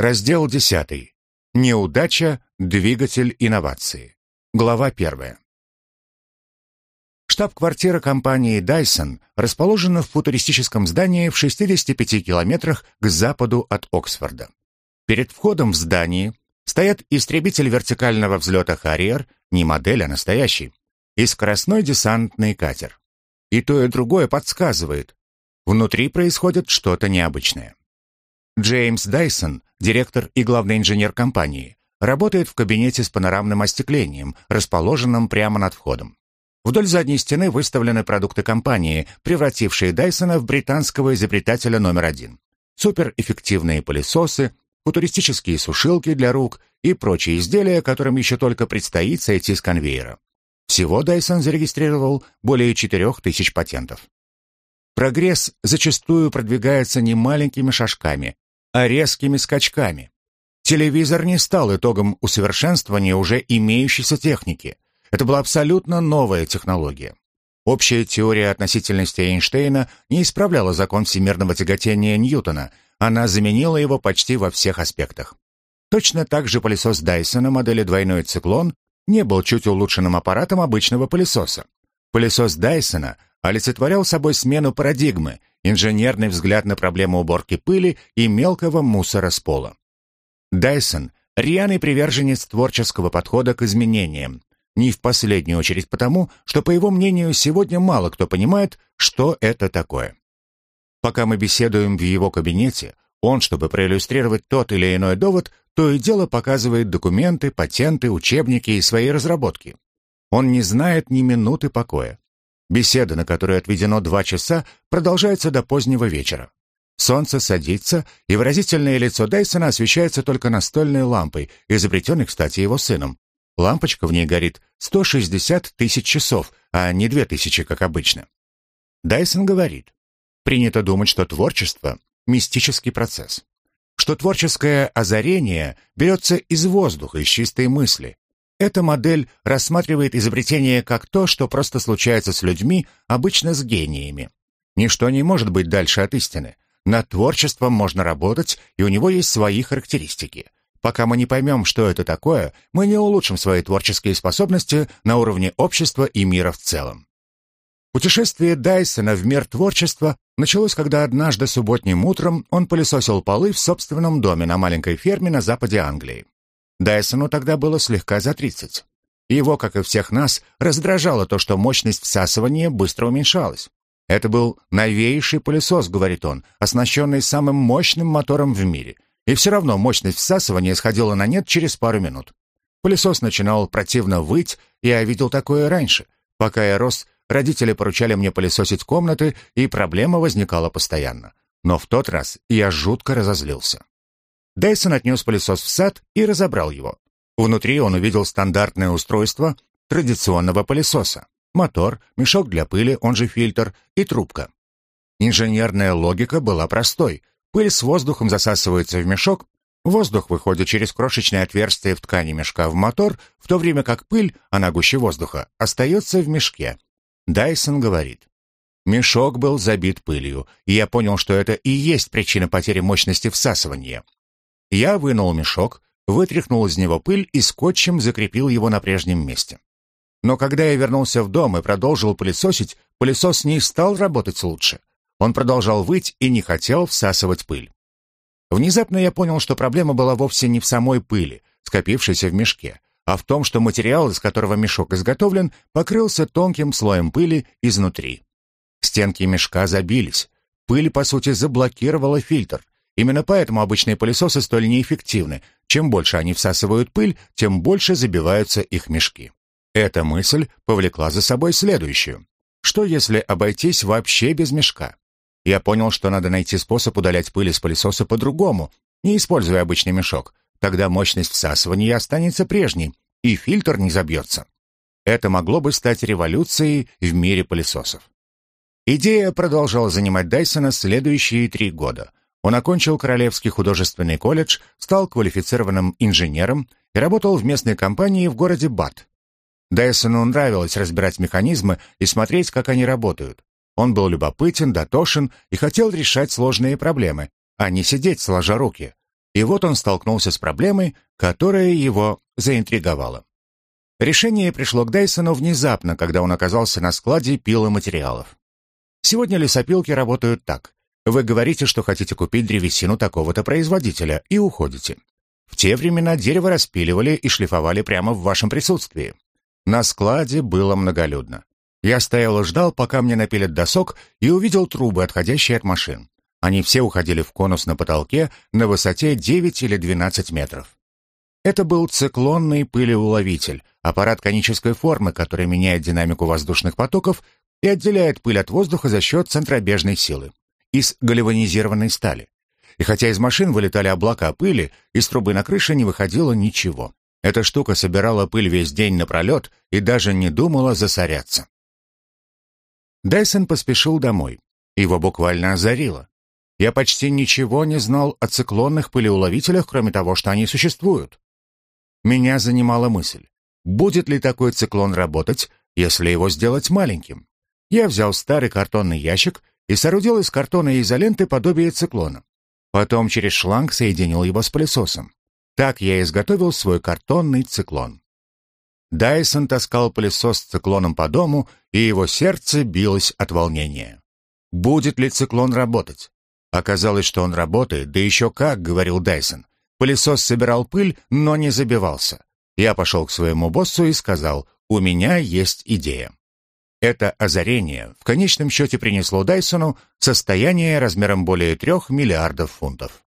Раздел 10. Неудача, двигатель инновации. Глава 1. Штаб-квартира компании Dyson расположена в футуристическом здании в 65 километрах к западу от Оксфорда. Перед входом в здание стоят истребитель вертикального взлета «Харриер», не модель, а настоящий, и скоростной десантный катер. И то, и другое подсказывает. Внутри происходит что-то необычное. Джеймс Дайсон, директор и главный инженер компании, работает в кабинете с панорамным остеклением, расположенном прямо над входом. Вдоль задней стены выставлены продукты компании, превратившие Дайсона в британского изобретателя номер один. Суперэффективные пылесосы, футуристические сушилки для рук и прочие изделия, которым еще только предстоит сойти с конвейера. Всего Дайсон зарегистрировал более 4000 патентов. Прогресс зачастую продвигается не маленькими шажками, а резкими скачками. Телевизор не стал итогом усовершенствования уже имеющейся техники. Это была абсолютно новая технология. Общая теория относительности Эйнштейна не исправляла закон всемирного тяготения Ньютона, она заменила его почти во всех аспектах. Точно так же пылесос Дайсона модели «Двойной циклон» не был чуть улучшенным аппаратом обычного пылесоса. Пылесос Дайсона олицетворял собой смену парадигмы, инженерный взгляд на проблему уборки пыли и мелкого мусора с пола. Дайсон — рьяный приверженец творческого подхода к изменениям, не в последнюю очередь потому, что, по его мнению, сегодня мало кто понимает, что это такое. Пока мы беседуем в его кабинете, он, чтобы проиллюстрировать тот или иной довод, то и дело показывает документы, патенты, учебники и свои разработки. Он не знает ни минуты покоя. Беседа, на которую отведено два часа, продолжается до позднего вечера. Солнце садится, и выразительное лицо Дайсона освещается только настольной лампой, изобретенной, кстати, его сыном. Лампочка в ней горит 160 тысяч часов, а не 2000, как обычно. Дайсон говорит, принято думать, что творчество — мистический процесс, что творческое озарение берется из воздуха, из чистой мысли, эта модель рассматривает изобретение как то, что просто случается с людьми, обычно с гениями. Ничто не может быть дальше от истины. Над творчеством можно работать, и у него есть свои характеристики. Пока мы не поймем, что это такое, мы не улучшим свои творческие способности на уровне общества и мира в целом. Путешествие Дайсона в мир творчества началось, когда однажды субботним утром он пылесосил полы в собственном доме на маленькой ферме на западе Англии. Дайсону тогда было слегка за 30. Его, как и всех нас, раздражало то, что мощность всасывания быстро уменьшалась. «Это был новейший пылесос», — говорит он, оснащенный самым мощным мотором в мире. И все равно мощность всасывания сходила на нет через пару минут. Пылесос начинал противно выть, я видел такое раньше. Пока я рос, родители поручали мне пылесосить комнаты, и проблема возникала постоянно. Но в тот раз я жутко разозлился. Дайсон отнес пылесос в сад и разобрал его. Внутри он увидел стандартное устройство традиционного пылесоса. Мотор, мешок для пыли, он же фильтр, и трубка. Инженерная логика была простой. Пыль с воздухом засасывается в мешок, воздух выходит через крошечное отверстие в ткани мешка в мотор, в то время как пыль, она гуще воздуха, остается в мешке. Дайсон говорит, Мешок был забит пылью, и я понял, что это и есть причина потери мощности всасывания. Я вынул мешок, вытряхнул из него пыль и скотчем закрепил его на прежнем месте. Но когда я вернулся в дом и продолжил пылесосить, пылесос не стал работать лучше. Он продолжал выть и не хотел всасывать пыль. Внезапно я понял, что проблема была вовсе не в самой пыли, скопившейся в мешке, а в том, что материал, из которого мешок изготовлен, покрылся тонким слоем пыли изнутри. Стенки мешка забились. Пыль, по сути, заблокировала фильтр, Именно поэтому обычные пылесосы столь неэффективны. Чем больше они всасывают пыль, тем больше забиваются их мешки. Эта мысль повлекла за собой следующую. Что если обойтись вообще без мешка? Я понял, что надо найти способ удалять пыль из пылесоса по-другому, не используя обычный мешок. Тогда мощность всасывания останется прежней, и фильтр не забьется. Это могло бы стать революцией в мире пылесосов. Идея продолжала занимать Дайсона следующие три года. Он окончил Королевский художественный колледж, стал квалифицированным инженером и работал в местной компании в городе Бат. Дайсону нравилось разбирать механизмы и смотреть, как они работают. Он был любопытен, дотошен и хотел решать сложные проблемы, а не сидеть сложа руки. и вот он столкнулся с проблемой, которая его заинтриговала. Решение пришло к Дайсону внезапно, когда он оказался на складе пиломатериалов. Сегодня лесопилки работают так. Вы говорите, что хотите купить древесину такого-то производителя, и уходите. В те времена дерево распиливали и шлифовали прямо в вашем присутствии. На складе было многолюдно. Я стоял и ждал, пока мне напилят досок, и увидел трубы, отходящие от машин. Они все уходили в конус на потолке на высоте 9 или 12 метров. Это был циклонный пылеуловитель, аппарат конической формы, который меняет динамику воздушных потоков и отделяет пыль от воздуха за счет центробежной силы из гальванизированной стали. И хотя из машин вылетали облака пыли, из трубы на крыше не выходило ничего. Эта штука собирала пыль весь день напролет и даже не думала засоряться. Дайсон поспешил домой. Его буквально озарило. Я почти ничего не знал о циклонных пылеуловителях, кроме того, что они существуют. Меня занимала мысль, будет ли такой циклон работать, если его сделать маленьким. Я взял старый картонный ящик и соорудил из картона и изоленты подобие циклона. Потом через шланг соединил его с пылесосом. Так я изготовил свой картонный циклон. Дайсон таскал пылесос с циклоном по дому, и его сердце билось от волнения. Будет ли циклон работать? Оказалось, что он работает, да еще как, говорил Дайсон. Пылесос собирал пыль, но не забивался. Я пошел к своему боссу и сказал, у меня есть идея. Это озарение в конечном счете принесло Дайсону состояние размером более трех миллиардов фунтов.